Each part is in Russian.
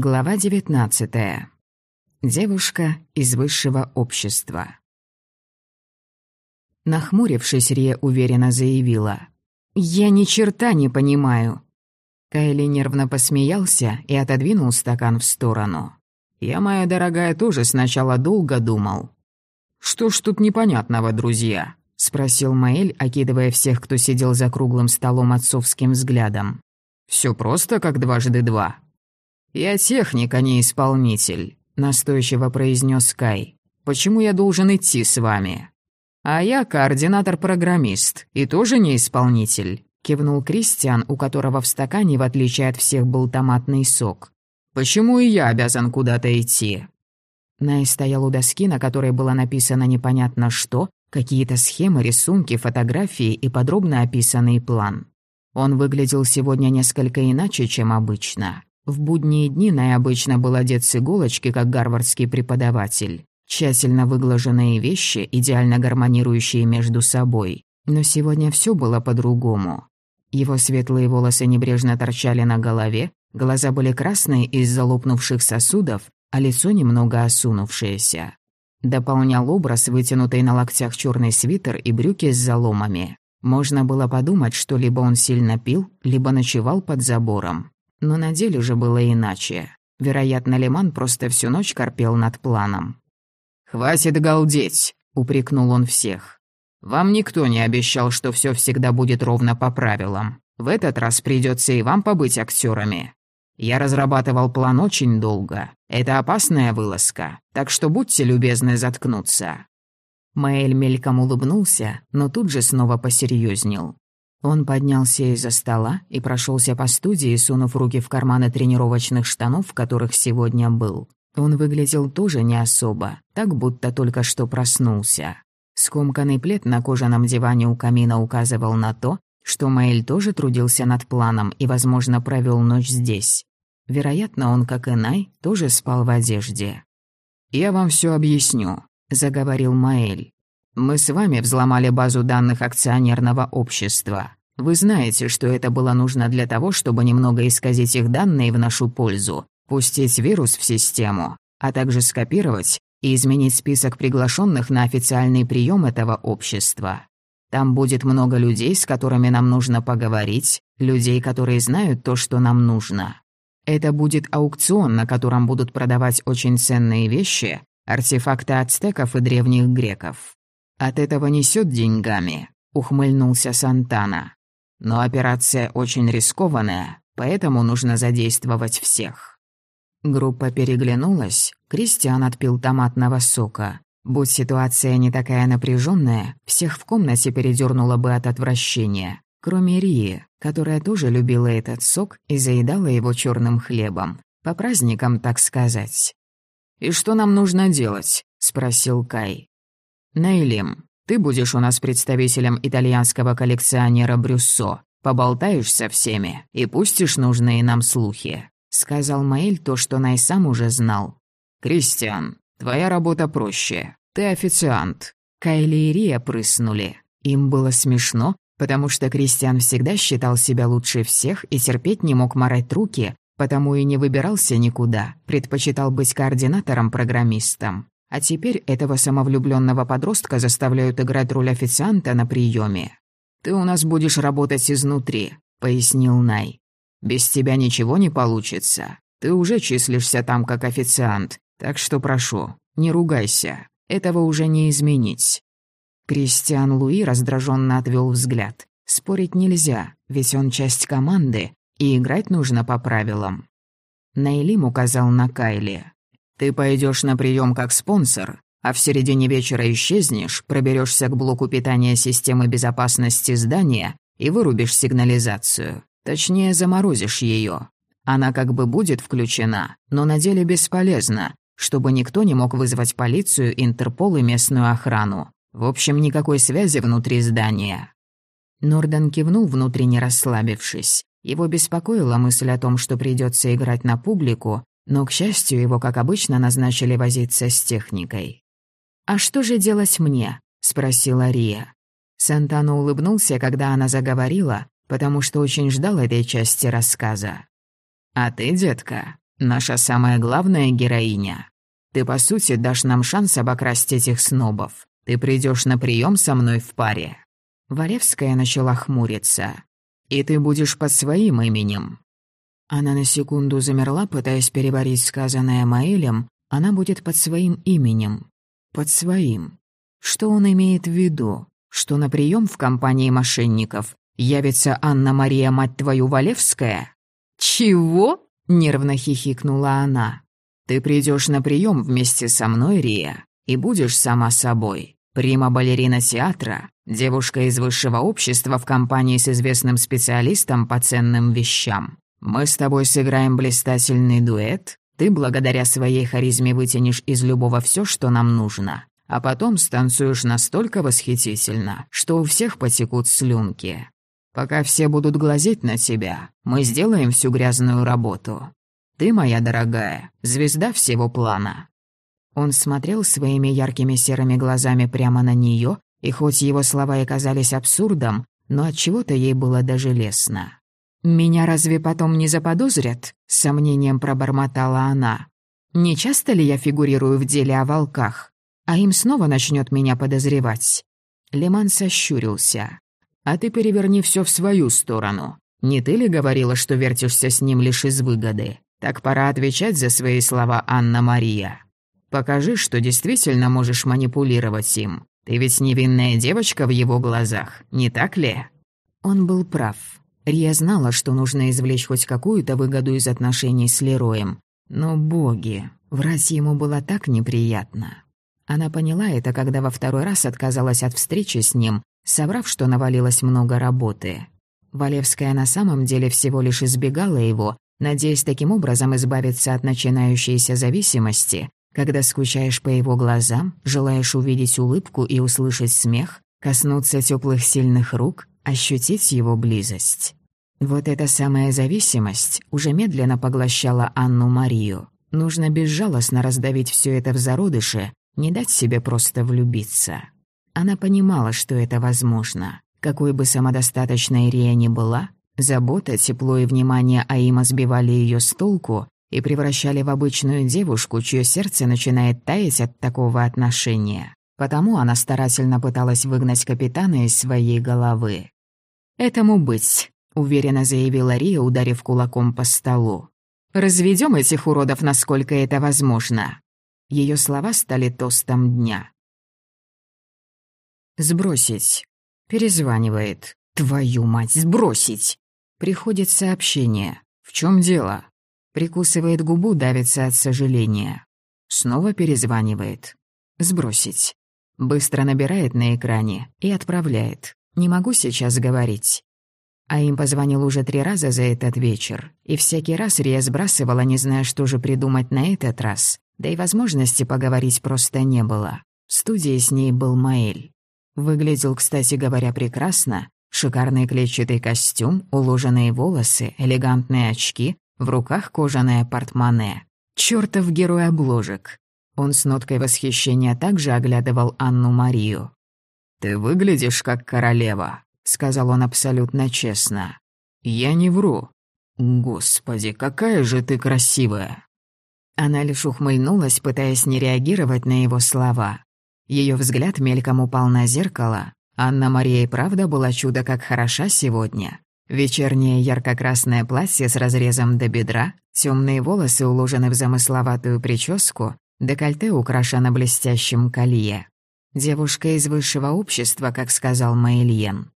Глава 19. Девушка из высшего общества. Нахмурившись, Рия уверенно заявила. «Я ни черта не понимаю». Кайли нервно посмеялся и отодвинул стакан в сторону. «Я, моя дорогая, тоже сначала долго думал». «Что ж тут непонятного, друзья?» — спросил Маэль, окидывая всех, кто сидел за круглым столом отцовским взглядом. «Все просто, как дважды два. «Я техник, а не исполнитель», — настойчиво произнес Кай. «Почему я должен идти с вами?» «А я координатор-программист и тоже не исполнитель», — кивнул Кристиан, у которого в стакане, в отличие от всех, был томатный сок. «Почему и я обязан куда-то идти?» Най стоял у доски, на которой было написано непонятно что, какие-то схемы, рисунки, фотографии и подробно описанный план. Он выглядел сегодня несколько иначе, чем обычно. В будние дни Най обычно был одет с иголочки, как гарвардский преподаватель. Тщательно выглаженные вещи, идеально гармонирующие между собой. Но сегодня все было по-другому. Его светлые волосы небрежно торчали на голове, глаза были красные из-за лопнувших сосудов, а лицо немного осунувшееся. Дополнял образ вытянутый на локтях черный свитер и брюки с заломами. Можно было подумать, что либо он сильно пил, либо ночевал под забором. Но на деле же было иначе. Вероятно, Лиман просто всю ночь корпел над планом. «Хватит галдеть!» — упрекнул он всех. «Вам никто не обещал, что все всегда будет ровно по правилам. В этот раз придется и вам побыть актерами. Я разрабатывал план очень долго. Это опасная вылазка, так что будьте любезны заткнуться». Маэль мельком улыбнулся, но тут же снова посерьезнел. Он поднялся из-за стола и прошелся по студии, сунув руки в карманы тренировочных штанов, в которых сегодня был. Он выглядел тоже не особо, так будто только что проснулся. Скомканный плед на кожаном диване у камина указывал на то, что Маэль тоже трудился над планом и, возможно, провел ночь здесь. Вероятно, он, как и Най, тоже спал в одежде. «Я вам все объясню», — заговорил Маэль. Мы с вами взломали базу данных акционерного общества. Вы знаете, что это было нужно для того, чтобы немного исказить их данные в нашу пользу, пустить вирус в систему, а также скопировать и изменить список приглашенных на официальный прием этого общества. Там будет много людей, с которыми нам нужно поговорить, людей, которые знают то, что нам нужно. Это будет аукцион, на котором будут продавать очень ценные вещи, артефакты ацтеков и древних греков. «От этого несет деньгами», — ухмыльнулся Сантана. «Но операция очень рискованная, поэтому нужно задействовать всех». Группа переглянулась, Кристиан отпил томатного сока. Будь ситуация не такая напряженная, всех в комнате передернуло бы от отвращения, кроме Рии, которая тоже любила этот сок и заедала его черным хлебом. По праздникам, так сказать. «И что нам нужно делать?» — спросил Кай. «Нейлим, ты будешь у нас представителем итальянского коллекционера Брюссо. Поболтаешь со всеми и пустишь нужные нам слухи», — сказал Маэль то, что Най сам уже знал. «Кристиан, твоя работа проще. Ты официант». Кайли и Рия прыснули. Им было смешно, потому что Кристиан всегда считал себя лучше всех и терпеть не мог морать руки, потому и не выбирался никуда, предпочитал быть координатором-программистом. А теперь этого самовлюбленного подростка заставляют играть роль официанта на приеме. «Ты у нас будешь работать изнутри», — пояснил Най. «Без тебя ничего не получится. Ты уже числишься там как официант, так что прошу, не ругайся. Этого уже не изменить». Кристиан Луи раздраженно отвел взгляд. Спорить нельзя, ведь он часть команды, и играть нужно по правилам. Нейлим указал на Кайли. Ты пойдешь на прием как спонсор, а в середине вечера исчезнешь, проберешься к блоку питания системы безопасности здания и вырубишь сигнализацию. Точнее, заморозишь ее. Она как бы будет включена, но на деле бесполезна, чтобы никто не мог вызвать полицию, Интерпол и местную охрану. В общем, никакой связи внутри здания. Норден кивнул, внутренне расслабившись. Его беспокоила мысль о том, что придется играть на публику, но, к счастью, его, как обычно, назначили возиться с техникой. «А что же делать мне?» — спросила Рия. Сантано улыбнулся, когда она заговорила, потому что очень ждал этой части рассказа. «А ты, детка, Наша самая главная героиня. Ты, по сути, дашь нам шанс обокрасть этих снобов. Ты придешь на прием со мной в паре». Валевская начала хмуриться. «И ты будешь под своим именем». Она на секунду замерла, пытаясь переборить сказанное Маэлем. Она будет под своим именем. Под своим. Что он имеет в виду? Что на прием в компании мошенников явится Анна-Мария, мать твою, Валевская? «Чего?» — нервно хихикнула она. «Ты придешь на прием вместе со мной, Рия, и будешь сама собой. Прима-балерина театра, девушка из высшего общества в компании с известным специалистом по ценным вещам. Мы с тобой сыграем блистательный дуэт, ты благодаря своей харизме вытянешь из любого все, что нам нужно, а потом станцуешь настолько восхитительно, что у всех потекут слюнки. Пока все будут глазеть на тебя, мы сделаем всю грязную работу. Ты, моя дорогая, звезда всего плана». Он смотрел своими яркими серыми глазами прямо на нее, и хоть его слова и казались абсурдом, но от чего то ей было даже лестно. «Меня разве потом не заподозрят?» — с сомнением пробормотала она. «Не часто ли я фигурирую в деле о волках? А им снова начнет меня подозревать?» Леман сощурился. А ты переверни все в свою сторону. Не ты ли говорила, что вертишься с ним лишь из выгоды? Так пора отвечать за свои слова, Анна-Мария. Покажи, что действительно можешь манипулировать им. Ты ведь невинная девочка в его глазах, не так ли?» Он был прав. Рия знала, что нужно извлечь хоть какую-то выгоду из отношений с Лероем. Но, боги, врать ему было так неприятно. Она поняла это, когда во второй раз отказалась от встречи с ним, соврав, что навалилось много работы. Валевская на самом деле всего лишь избегала его, надеясь таким образом избавиться от начинающейся зависимости, когда скучаешь по его глазам, желаешь увидеть улыбку и услышать смех, коснуться теплых сильных рук, ощутить его близость. Вот эта самая зависимость уже медленно поглощала Анну-Марию. Нужно безжалостно раздавить все это в зародыше, не дать себе просто влюбиться. Она понимала, что это возможно. Какой бы самодостаточной Рия ни была, забота, тепло и внимание Аима сбивали ее с толку и превращали в обычную девушку, чье сердце начинает таять от такого отношения. Потому она старательно пыталась выгнать капитана из своей головы. «Этому быть», — уверенно заявила Рия, ударив кулаком по столу. «Разведем этих уродов, насколько это возможно». Ее слова стали тостом дня. Сбросить. Перезванивает. Твою мать, сбросить. Приходит сообщение. В чем дело? Прикусывает губу, давится от сожаления. Снова перезванивает. Сбросить. Быстро набирает на экране и отправляет. Не могу сейчас говорить. А им позвонил уже три раза за этот вечер, и всякий раз Рия сбрасывала, не зная, что же придумать на этот раз. Да и возможности поговорить просто не было. В студии с ней был Маэль. Выглядел, кстати говоря, прекрасно. Шикарный клетчатый костюм, уложенные волосы, элегантные очки, в руках кожаное портмоне. Чёртов герой обложек. Он с ноткой восхищения также оглядывал Анну-Марию. «Ты выглядишь как королева», — сказал он абсолютно честно. «Я не вру. Господи, какая же ты красивая!» Она лишь ухмыльнулась, пытаясь не реагировать на его слова. Ее взгляд мельком упал на зеркало. Анна-Мария и правда была чудо как хороша сегодня. Вечернее ярко-красное платье с разрезом до бедра, темные волосы уложены в замысловатую прическу, декольте украшено блестящим колье. Девушка из высшего общества, как сказал Маэльен.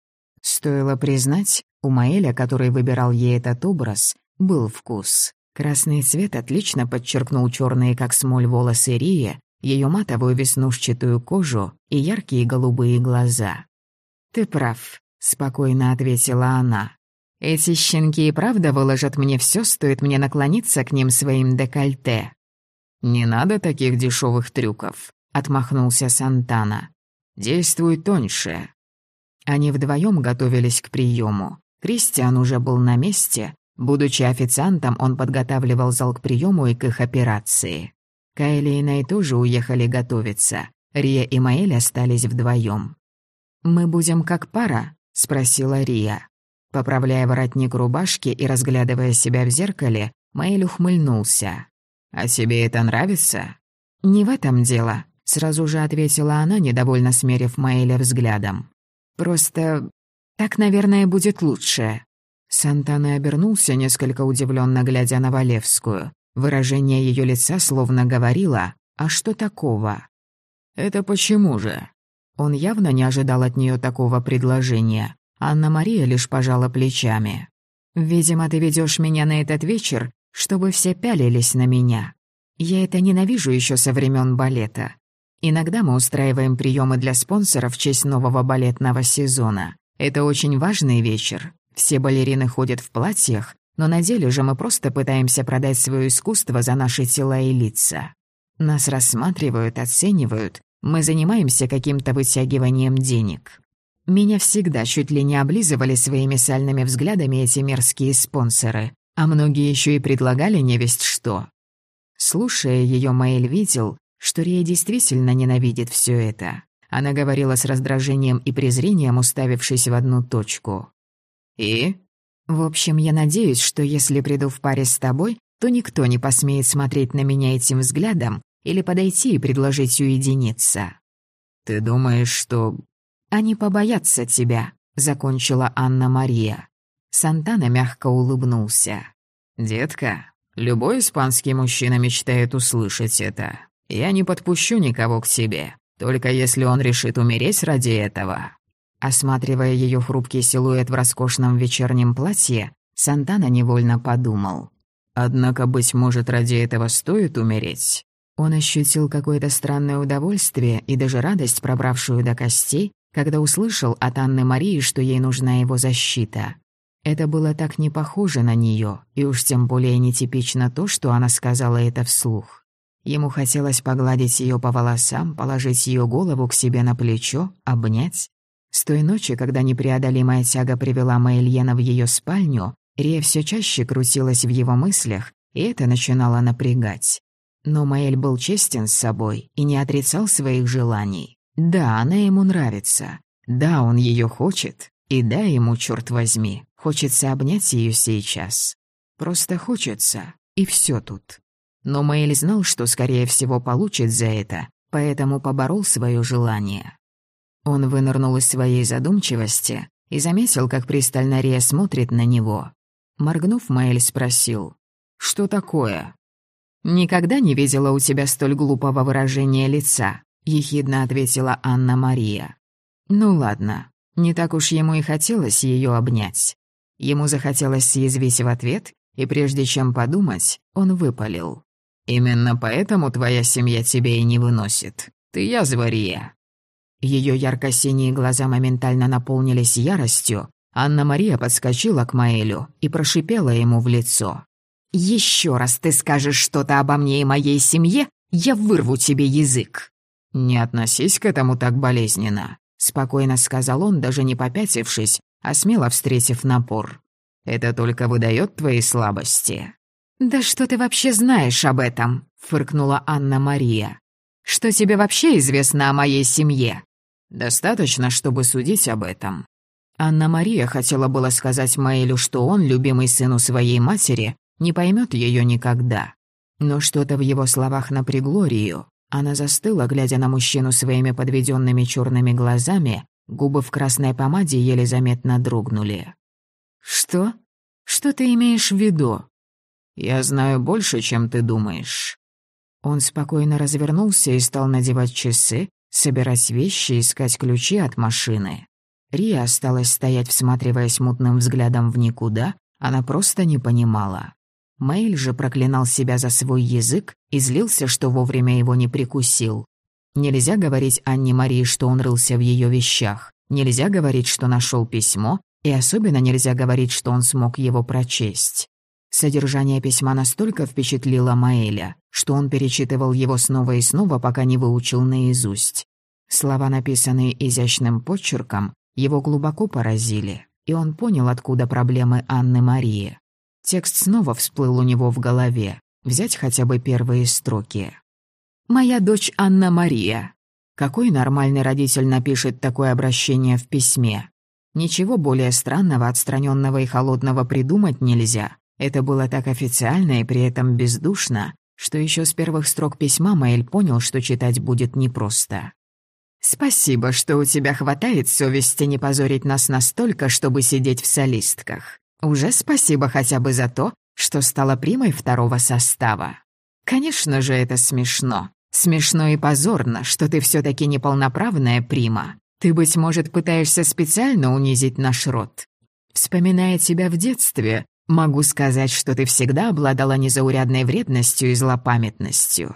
Стоило признать, у Маэля, который выбирал ей этот образ, был вкус. Красный цвет отлично подчеркнул черные, как смоль, волосы Рии, ее матовую веснушчатую кожу и яркие голубые глаза. «Ты прав», — спокойно ответила она. «Эти щенки и правда выложат мне все, стоит мне наклониться к ним своим декольте». «Не надо таких дешевых трюков», — отмахнулся Сантана. «Действуй тоньше». Они вдвоем готовились к приему. Кристиан уже был на месте. Будучи официантом, он подготавливал зал к приему и к их операции. Кайли и Най тоже уехали готовиться. Рия и Маэль остались вдвоем. «Мы будем как пара?» — спросила Рия. Поправляя воротник рубашки и разглядывая себя в зеркале, Мэйль ухмыльнулся. «А тебе это нравится?» «Не в этом дело», — сразу же ответила она, недовольно смерив Мэйля взглядом. «Просто так, наверное, будет лучше». Сантана обернулся, несколько удивленно глядя на Валевскую. Выражение ее лица словно говорило «А что такого?» «Это почему же?» Он явно не ожидал от нее такого предложения. Анна-Мария лишь пожала плечами. «Видимо, ты ведешь меня на этот вечер, чтобы все пялились на меня. Я это ненавижу еще со времен балета. Иногда мы устраиваем приемы для спонсоров в честь нового балетного сезона. Это очень важный вечер. Все балерины ходят в платьях, но на деле же мы просто пытаемся продать свое искусство за наши тела и лица. Нас рассматривают, оценивают, мы занимаемся каким-то вытягиванием денег. Меня всегда чуть ли не облизывали своими сальными взглядами эти мерзкие спонсоры, а многие еще и предлагали невесть что. Слушая ее, Маэль видел, что Рия действительно ненавидит все это. Она говорила с раздражением и презрением, уставившись в одну точку. «И?» «В общем, я надеюсь, что если приду в паре с тобой, то никто не посмеет смотреть на меня этим взглядом или подойти и предложить уединиться». «Ты думаешь, что...» «Они побоятся тебя», — закончила Анна-Мария. Сантана мягко улыбнулся. «Детка, любой испанский мужчина мечтает услышать это. Я не подпущу никого к тебе, только если он решит умереть ради этого». Осматривая ее хрупкий силуэт в роскошном вечернем платье, Сантана невольно подумал. «Однако, быть может, ради этого стоит умереть?» Он ощутил какое-то странное удовольствие и даже радость, пробравшую до костей, когда услышал от Анны Марии, что ей нужна его защита. Это было так не похоже на нее, и уж тем более нетипично то, что она сказала это вслух. Ему хотелось погладить ее по волосам, положить ее голову к себе на плечо, обнять. С той ночи, когда непреодолимая тяга привела Маэльена в ее спальню, Рия все чаще крутилась в его мыслях, и это начинало напрягать. Но Маэль был честен с собой и не отрицал своих желаний. Да, она ему нравится. Да, он ее хочет. И да, ему, черт возьми, хочется обнять ее сейчас. Просто хочется, и все тут. Но Мэйль знал, что, скорее всего, получит за это, поэтому поборол свое желание. Он вынырнул из своей задумчивости и заметил, как пристально Рия смотрит на него. Моргнув, Мэйль спросил, «Что такое?» «Никогда не видела у тебя столь глупого выражения лица», — ехидно ответила Анна-Мария. «Ну ладно, не так уж ему и хотелось ее обнять. Ему захотелось съязвить в ответ, и прежде чем подумать, он выпалил. «Именно поэтому твоя семья тебя и не выносит. Ты язва, Рия». Ее ярко-синие глаза моментально наполнились яростью. Анна-Мария подскочила к Маэлю и прошипела ему в лицо. «Еще раз ты скажешь что-то обо мне и моей семье, я вырву тебе язык!» «Не относись к этому так болезненно», — спокойно сказал он, даже не попятившись, а смело встретив напор. «Это только выдает твои слабости». «Да что ты вообще знаешь об этом?» — фыркнула Анна-Мария. «Что тебе вообще известно о моей семье?» «Достаточно, чтобы судить об этом». Анна-Мария хотела было сказать Маэлю, что он, любимый сын у своей матери, не поймет ее никогда. Но что-то в его словах напрягло Рию. Она застыла, глядя на мужчину своими подведенными черными глазами, губы в красной помаде еле заметно дрогнули. «Что? Что ты имеешь в виду?» «Я знаю больше, чем ты думаешь». Он спокойно развернулся и стал надевать часы, собирать вещи, искать ключи от машины. Рия осталась стоять, всматриваясь мутным взглядом в никуда, она просто не понимала. Мэйль же проклинал себя за свой язык и злился, что вовремя его не прикусил. Нельзя говорить Анне Марии, что он рылся в ее вещах. Нельзя говорить, что нашел письмо, и особенно нельзя говорить, что он смог его прочесть. Содержание письма настолько впечатлило Маэля, что он перечитывал его снова и снова, пока не выучил наизусть. Слова, написанные изящным почерком, его глубоко поразили, и он понял, откуда проблемы Анны Марии. Текст снова всплыл у него в голове. Взять хотя бы первые строки. «Моя дочь Анна-Мария». Какой нормальный родитель напишет такое обращение в письме? Ничего более странного, отстраненного и холодного придумать нельзя. Это было так официально и при этом бездушно, что еще с первых строк письма Маэль понял, что читать будет непросто. «Спасибо, что у тебя хватает совести не позорить нас настолько, чтобы сидеть в солистках. Уже спасибо хотя бы за то, что стала примой второго состава. Конечно же, это смешно. Смешно и позорно, что ты все таки неполноправная прима. Ты, быть может, пытаешься специально унизить наш род. Вспоминая тебя в детстве, Могу сказать, что ты всегда обладала незаурядной вредностью и злопамятностью.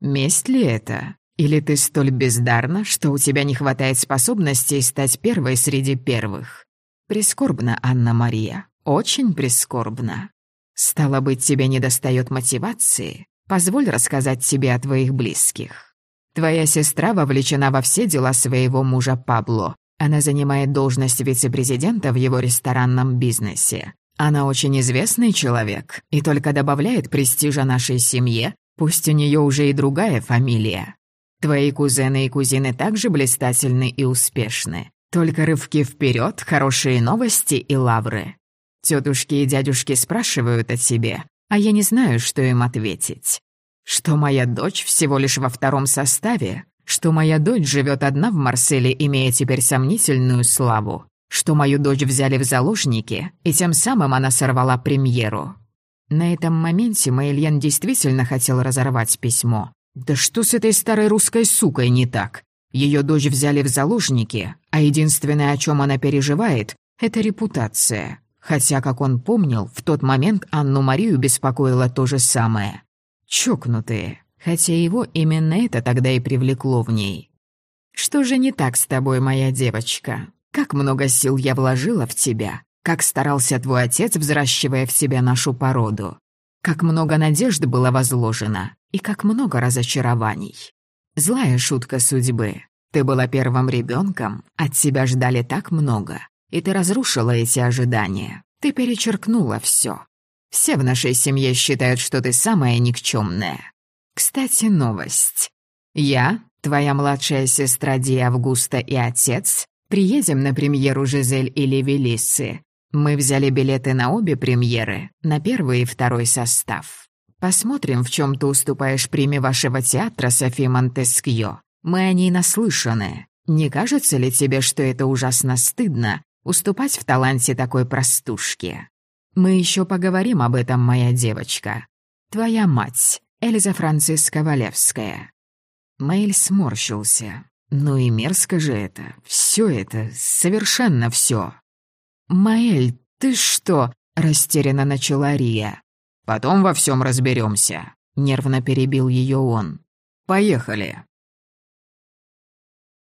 Месть ли это? Или ты столь бездарна, что у тебя не хватает способностей стать первой среди первых? Прискорбно, Анна-Мария, очень прискорбно. Стало быть, тебе недостает мотивации? Позволь рассказать тебе о твоих близких. Твоя сестра вовлечена во все дела своего мужа Пабло. Она занимает должность вице-президента в его ресторанном бизнесе. Она очень известный человек и только добавляет престижа нашей семье, пусть у нее уже и другая фамилия. Твои кузены и кузины также блистательны и успешны. Только рывки вперед, хорошие новости и лавры. Тетушки и дядюшки спрашивают о тебе, а я не знаю, что им ответить. Что моя дочь всего лишь во втором составе, что моя дочь живет одна в Марселе, имея теперь сомнительную славу, что мою дочь взяли в заложники, и тем самым она сорвала премьеру. На этом моменте Мэйльен действительно хотел разорвать письмо. Да что с этой старой русской сукой не так? Ее дочь взяли в заложники, а единственное, о чем она переживает, это репутация. Хотя, как он помнил, в тот момент Анну-Марию беспокоило то же самое. Чокнутые. Хотя его именно это тогда и привлекло в ней. «Что же не так с тобой, моя девочка? Как много сил я вложила в тебя, как старался твой отец, взращивая в себя нашу породу. Как много надежд было возложено, и как много разочарований. Злая шутка судьбы. Ты была первым ребенком, от тебя ждали так много, и ты разрушила эти ожидания. Ты перечеркнула все. Все в нашей семье считают, что ты самая никчемная. Кстати, новость. Я, твоя младшая сестра Ди Августа и отец Приедем на премьеру «Жизель» или «Велиссы». Мы взяли билеты на обе премьеры, на первый и второй состав. Посмотрим, в чем ты уступаешь приме вашего театра Софи Монтескьё. Мы о ней наслышаны. Не кажется ли тебе, что это ужасно стыдно уступать в таланте такой простушки? Мы еще поговорим об этом, моя девочка. Твоя мать, Эльза Франциска Валевская. Мэйль сморщился. Ну и мерзко же это. Все это, совершенно все. «Маэль, ты что?» — растерянно начала Рия. «Потом во всем разберемся», — нервно перебил ее он. «Поехали».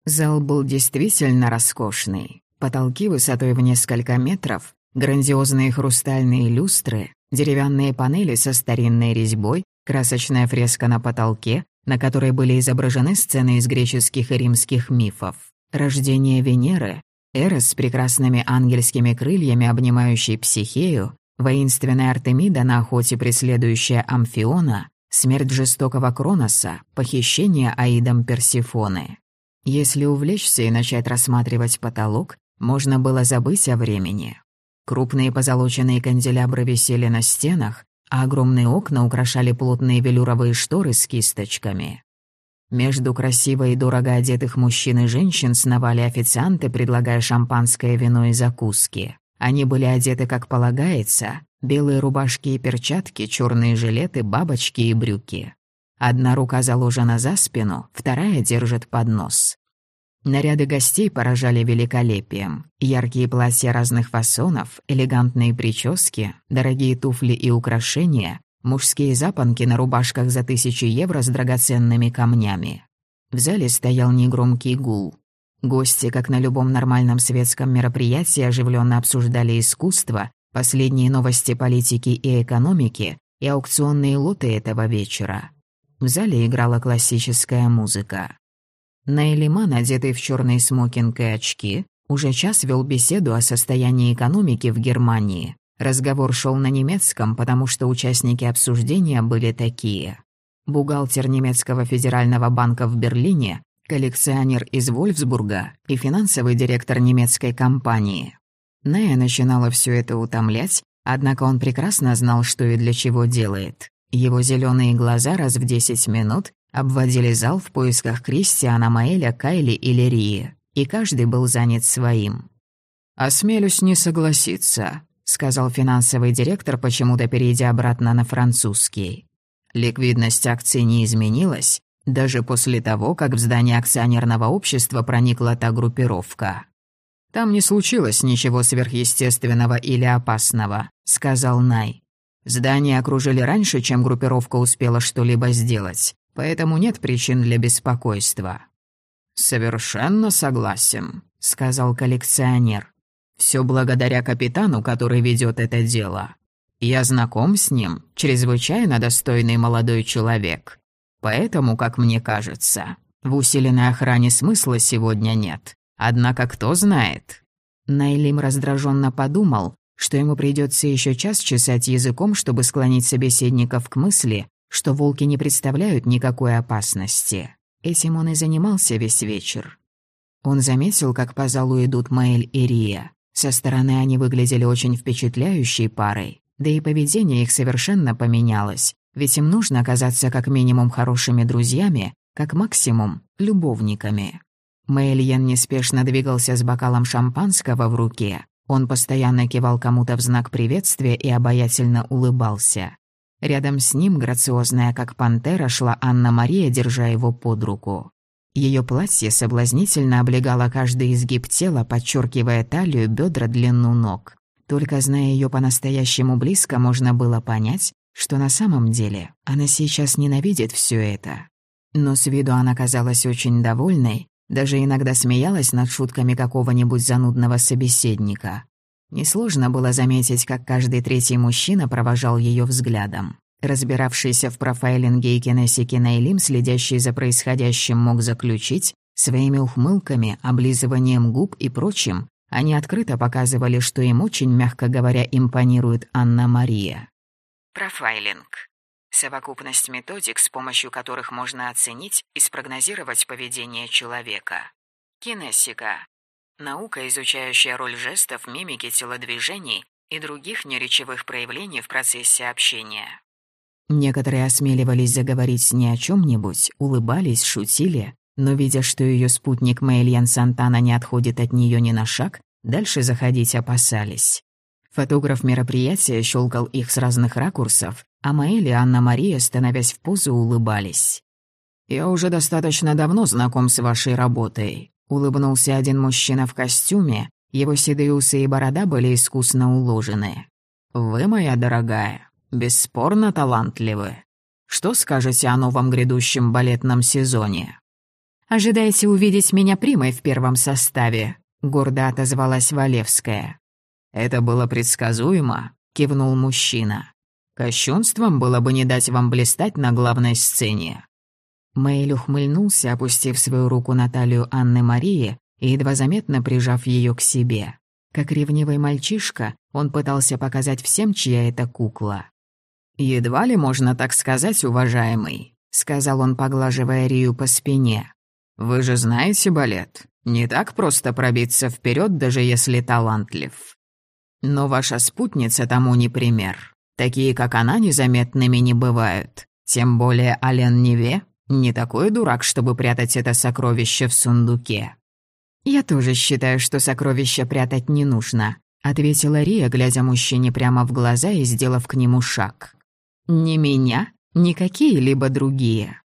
Зал был действительно роскошный. Потолки высотой в несколько метров, грандиозные хрустальные люстры, деревянные панели со старинной резьбой, красочная фреска на потолке, на которой были изображены сцены из греческих и римских мифов. Рождение Венеры, Эрос с прекрасными ангельскими крыльями, обнимающий Психею, воинственная Артемида на охоте преследующая Амфиона, смерть жестокого Кроноса, похищение Аидом Персифоны. Если увлечься и начать рассматривать потолок, можно было забыть о времени. Крупные позолоченные канделябры висели на стенах, а огромные окна украшали плотные велюровые шторы с кисточками. Между красиво и дорого одетых мужчин и женщин сновали официанты, предлагая шампанское, вино и закуски. Они были одеты как полагается, белые рубашки и перчатки, черные жилеты, бабочки и брюки. Одна рука заложена за спину, вторая держит поднос. Наряды гостей поражали великолепием. Яркие платья разных фасонов, элегантные прически, дорогие туфли и украшения, мужские запонки на рубашках за тысячи евро с драгоценными камнями. В зале стоял негромкий гул. Гости, как на любом нормальном светском мероприятии, оживленно обсуждали искусство, последние новости политики и экономики и аукционные лоты этого вечера. В зале играла классическая музыка. Найлиман, одетый в черный смокинг и очки, уже час вел беседу о состоянии экономики в Германии. Разговор шел на немецком, потому что участники обсуждения были такие. Бухгалтер немецкого федерального банка в Берлине, коллекционер из Вольфсбурга и финансовый директор немецкой компании. Нея начинала все это утомлять, Однако он прекрасно знал, что и для чего делает. Его зеленые глаза раз в десять минут обводили зал в поисках Кристиана, Маэля, Кайли или Рии, и каждый был занят своим. «Осмелюсь не согласиться», — сказал финансовый директор, почему-то перейдя обратно на французский. Ликвидность акций не изменилась, даже после того, как в здание акционерного общества проникла та группировка. «Там не случилось ничего сверхъестественного или опасного», — сказал Най. «Здание окружили раньше, чем группировка успела что-либо сделать, поэтому нет причин для беспокойства». «Совершенно согласен», — сказал коллекционер. «Все благодаря капитану, который ведет это дело. Я знаком с ним, чрезвычайно достойный молодой человек. Поэтому, как мне кажется, в усиленной охране смысла сегодня нет. Однако кто знает? Найлим раздраженно подумал, что ему придется еще час чесать языком, чтобы склонить собеседников к мысли, что волки не представляют никакой опасности. Этим он и занимался весь вечер. Он заметил, как по залу идут Маэль и Рия. Со стороны они выглядели очень впечатляющей парой, да и поведение их совершенно поменялось, ведь им нужно оказаться как минимум хорошими друзьями, как максимум любовниками. Мэйльен неспешно двигался с бокалом шампанского в руке. Он постоянно кивал кому-то в знак приветствия и обаятельно улыбался. Рядом с ним, грациозная как пантера, шла Анна-Мария, держа его под руку. Ее платье соблазнительно облегало каждый изгиб тела, подчеркивая талию, бедра, длину ног. Только зная ее по-настоящему близко, можно было понять, что на самом деле она сейчас ненавидит все это. Но с виду она казалась очень довольной, даже иногда смеялась над шутками какого-нибудь занудного собеседника. Несложно было заметить, как каждый третий мужчина провожал ее взглядом. Разбиравшийся в профайлинге и кинесике Нейлим, следящий за происходящим, мог заключить, своими ухмылками, облизыванием губ и прочим, они открыто показывали, что им очень, мягко говоря, импонирует Анна-Мария. Профайлинг совокупность методик, с помощью которых можно оценить и спрогнозировать поведение человека. Кинесика – наука, изучающая роль жестов, мимики, телодвижений и других неречевых проявлений в процессе общения. Некоторые осмеливались заговорить ней о чем нибудь улыбались, шутили, но, видя, что ее спутник Мэйльян Сантана не отходит от нее ни на шаг, дальше заходить опасались. Фотограф мероприятия щелкал их с разных ракурсов, а Маэль и Анна-Мария, становясь в позу, улыбались. «Я уже достаточно давно знаком с вашей работой», — улыбнулся один мужчина в костюме, его седые усы и борода были искусно уложены. «Вы, моя дорогая, бесспорно талантливы. Что скажете о новом грядущем балетном сезоне?» «Ожидаете увидеть меня примой в первом составе», — гордо отозвалась Валевская. «Это было предсказуемо», — кивнул мужчина. Кощунством было бы не дать вам блистать на главной сцене». Мэйль ухмыльнулся, опустив свою руку на талию Анны Марии и едва заметно прижав ее к себе. Как ревнивый мальчишка, он пытался показать всем, чья это кукла. «Едва ли можно так сказать, уважаемый», — сказал он, поглаживая Рию по спине. «Вы же знаете балет. Не так просто пробиться вперед, даже если талантлив. Но ваша спутница тому не пример. Такие, как она, незаметными не бывают. Тем более Ален Неве не такой дурак, чтобы прятать это сокровище в сундуке. «Я тоже считаю, что сокровище прятать не нужно», — ответила Рия, глядя мужчине прямо в глаза и сделав к нему шаг. «Не меня, ни какие-либо другие».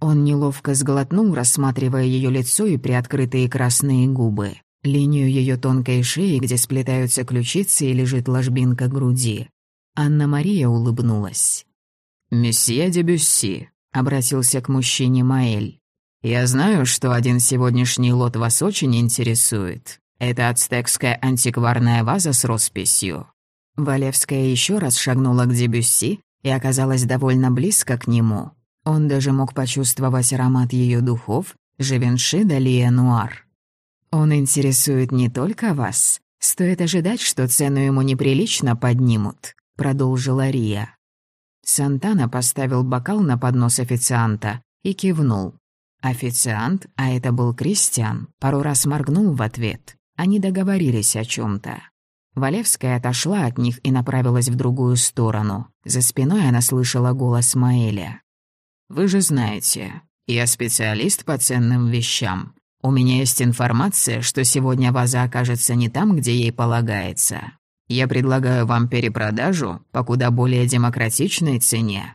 Он неловко сглотнул, рассматривая ее лицо и приоткрытые красные губы, линию ее тонкой шеи, где сплетаются ключицы и лежит ложбинка груди. Анна-Мария улыбнулась. «Месье де Бюсси», — обратился к мужчине Маэль. «Я знаю, что один сегодняшний лот вас очень интересует. Это ацтекская антикварная ваза с росписью». Валевская еще раз шагнула к Дебюсси и оказалась довольно близко к нему. Он даже мог почувствовать аромат ее духов, Живенши Далия Нуар. «Он интересует не только вас. Стоит ожидать, что цену ему неприлично поднимут продолжила Рия. Сантана поставил бокал на поднос официанта и кивнул. Официант, а это был Кристиан, пару раз моргнул в ответ. Они договорились о чем то Валевская отошла от них и направилась в другую сторону. За спиной она слышала голос Маэля. «Вы же знаете, я специалист по ценным вещам. У меня есть информация, что сегодня ваза окажется не там, где ей полагается. Я предлагаю вам перепродажу по куда более демократичной цене».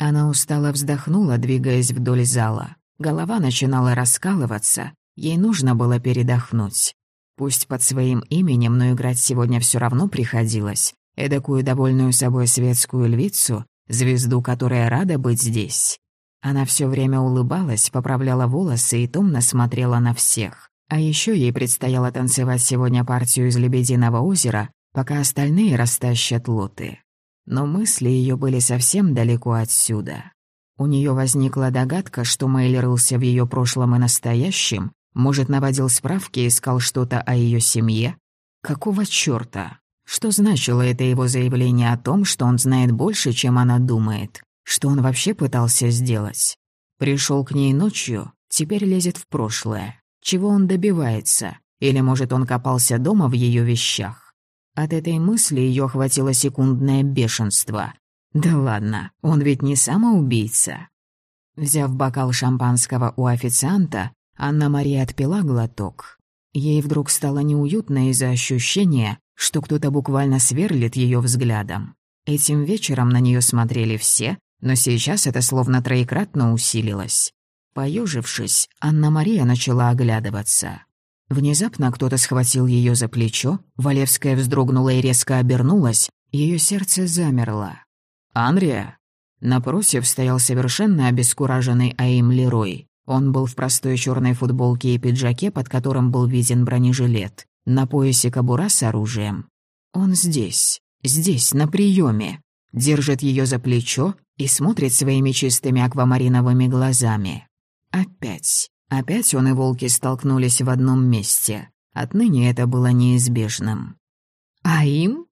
Она устало вздохнула, двигаясь вдоль зала. Голова начинала раскалываться, ей нужно было передохнуть. Пусть под своим именем, но играть сегодня все равно приходилось. Эдакую довольную собой светскую львицу, звезду, которая рада быть здесь. Она все время улыбалась, поправляла волосы и томно смотрела на всех. А еще ей предстояло танцевать сегодня партию из «Лебединого озера», пока остальные растащат лоты. Но мысли ее были совсем далеко отсюда. У нее возникла догадка, что Мэйли рылся в ее прошлом и настоящем, может, наводил справки и искал что-то о ее семье? Какого чёрта? Что значило это его заявление о том, что он знает больше, чем она думает? Что он вообще пытался сделать? Пришел к ней ночью, теперь лезет в прошлое. Чего он добивается? Или, может, он копался дома в ее вещах? От этой мысли ее охватило секундное бешенство. Да ладно, он ведь не самоубийца. Взяв бокал шампанского у официанта, Анна-Мария отпила глоток. Ей вдруг стало неуютно из-за ощущения, что кто-то буквально сверлит ее взглядом. Этим вечером на нее смотрели все, но сейчас это словно троекратно усилилось. Поежившись, Анна-Мария начала оглядываться. Внезапно кто-то схватил ее за плечо, Валевская вздрогнула и резко обернулась, ее сердце замерло. «Анрия?» Напротив стоял совершенно обескураженный Аим Лерой. Он был в простой черной футболке и пиджаке, под которым был виден бронежилет. На поясе кобура с оружием. Он здесь, здесь, на приеме, держит ее за плечо и смотрит своими чистыми аквамариновыми глазами. Опять. Опять он и волки столкнулись в одном месте. Отныне это было неизбежным. «Аим?»